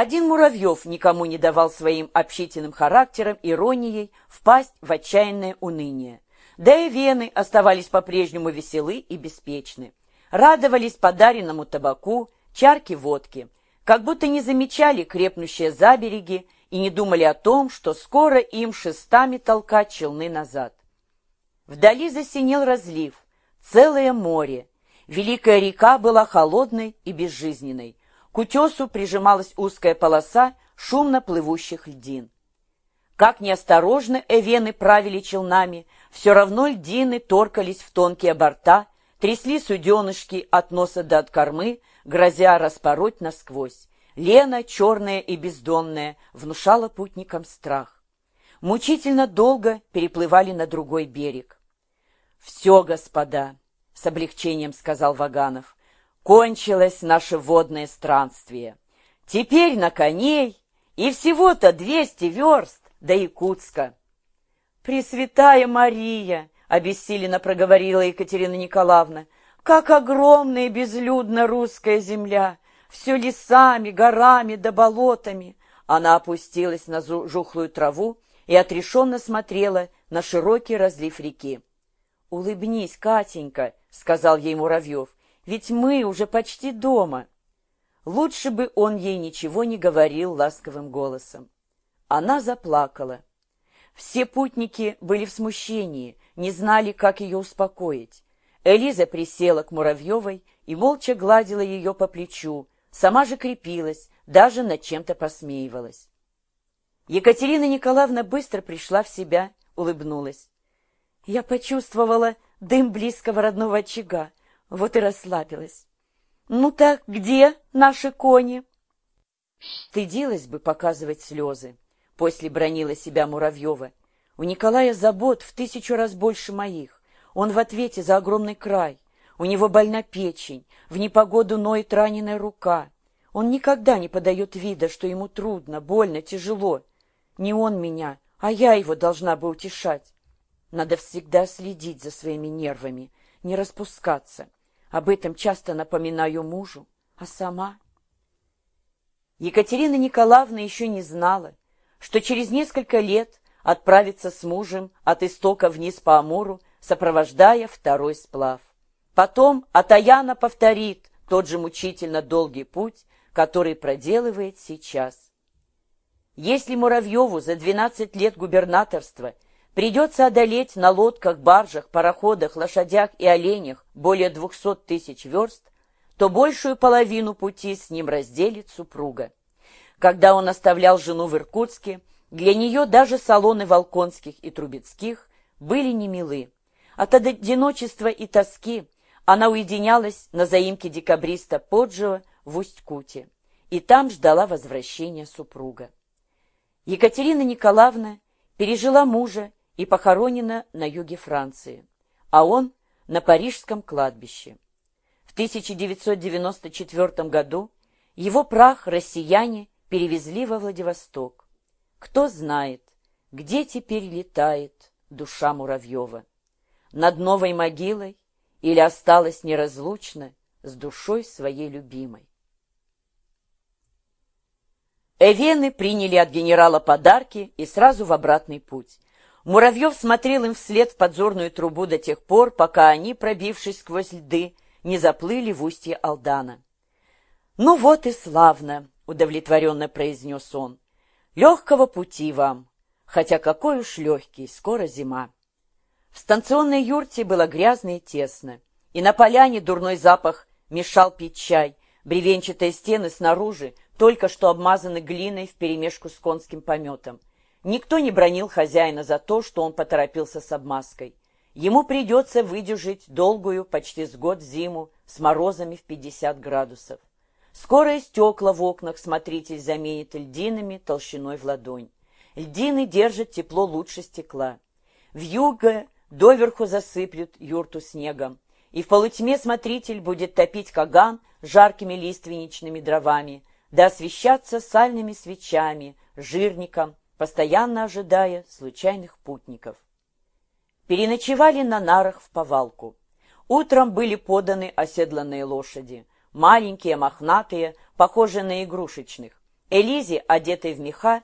Один Муравьев никому не давал своим общительным характером, иронией впасть в отчаянное уныние. Да и вены оставались по-прежнему веселы и беспечны. Радовались подаренному табаку, чарке водки, как будто не замечали крепнущие забереги и не думали о том, что скоро им шестами толкать челны назад. Вдали засинел разлив, целое море. Великая река была холодной и безжизненной. К утесу прижималась узкая полоса шумно плывущих льдин. Как неосторожно эвены правили челнами, все равно льдины торкались в тонкие борта, трясли суденышки от носа до от кормы, грозя распороть насквозь. Лена, черная и бездонная, внушала путникам страх. Мучительно долго переплывали на другой берег. «Все, господа!» — с облегчением сказал Ваганов кончилось наше водное странствие. Теперь на коней и всего-то двести верст до Якутска. «Пресвятая Мария!» — обессиленно проговорила Екатерина Николаевна. «Как огромна и безлюдна русская земля! Все лесами, горами да болотами!» Она опустилась на жухлую траву и отрешенно смотрела на широкий разлив реки. «Улыбнись, Катенька!» — сказал ей Муравьев ведь мы уже почти дома. Лучше бы он ей ничего не говорил ласковым голосом. Она заплакала. Все путники были в смущении, не знали, как ее успокоить. Элиза присела к Муравьевой и молча гладила ее по плечу, сама же крепилась, даже над чем-то посмеивалась. Екатерина Николаевна быстро пришла в себя, улыбнулась. Я почувствовала дым близкого родного очага. Вот и расслабилась. «Ну так где наши кони?» Стыдилась бы показывать слезы. После бронила себя Муравьева. У Николая забот в тысячу раз больше моих. Он в ответе за огромный край. У него больна печень, в непогоду ноет раненая рука. Он никогда не подает вида, что ему трудно, больно, тяжело. Не он меня, а я его должна бы утешать. Надо всегда следить за своими нервами, не распускаться. Об этом часто напоминаю мужу, а сама... Екатерина Николаевна еще не знала, что через несколько лет отправится с мужем от истока вниз по Амуру, сопровождая второй сплав. Потом Атаяна повторит тот же мучительно долгий путь, который проделывает сейчас. Если Муравьеву за 12 лет губернаторства – Придется одолеть на лодках, баржах, пароходах, лошадях и оленях более двухсот тысяч верст, то большую половину пути с ним разделит супруга. Когда он оставлял жену в Иркутске, для нее даже салоны Волконских и Трубецких были немилы. От одиночества и тоски она уединялась на заимке декабриста Поджио в Усть-Куте и там ждала возвращения супруга. Екатерина Николаевна пережила мужа и похоронена на юге Франции, а он на Парижском кладбище. В 1994 году его прах россияне перевезли во Владивосток. Кто знает, где теперь летает душа Муравьева? Над новой могилой или осталась неразлучна с душой своей любимой? Эвены приняли от генерала подарки и сразу в обратный путь. Муравьев смотрел им вслед в подзорную трубу до тех пор, пока они, пробившись сквозь льды, не заплыли в устье Алдана. «Ну вот и славно!» — удовлетворенно произнес он. «Легкого пути вам, хотя какой уж легкий, скоро зима». В станционной юрте было грязно и тесно, и на поляне дурной запах мешал пить чай, бревенчатые стены снаружи только что обмазаны глиной вперемешку с конским пометом. Никто не бронил хозяина за то, что он поторопился с обмазкой. Ему придется выдержать долгую, почти с год зиму, с морозами в 50 градусов. Скоро стекла в окнах смотритель заменит льдинами толщиной в ладонь. Льдины держат тепло лучше стекла. В юго доверху засыплют юрту снегом, и в полутьме смотритель будет топить каган жаркими лиственничными дровами, да освещаться сальными свечами, жирником, постоянно ожидая случайных путников. Переночевали на нарах в повалку. Утром были поданы оседланные лошади, маленькие, мохнатые, похожие на игрушечных. Элизе, одетой в меха,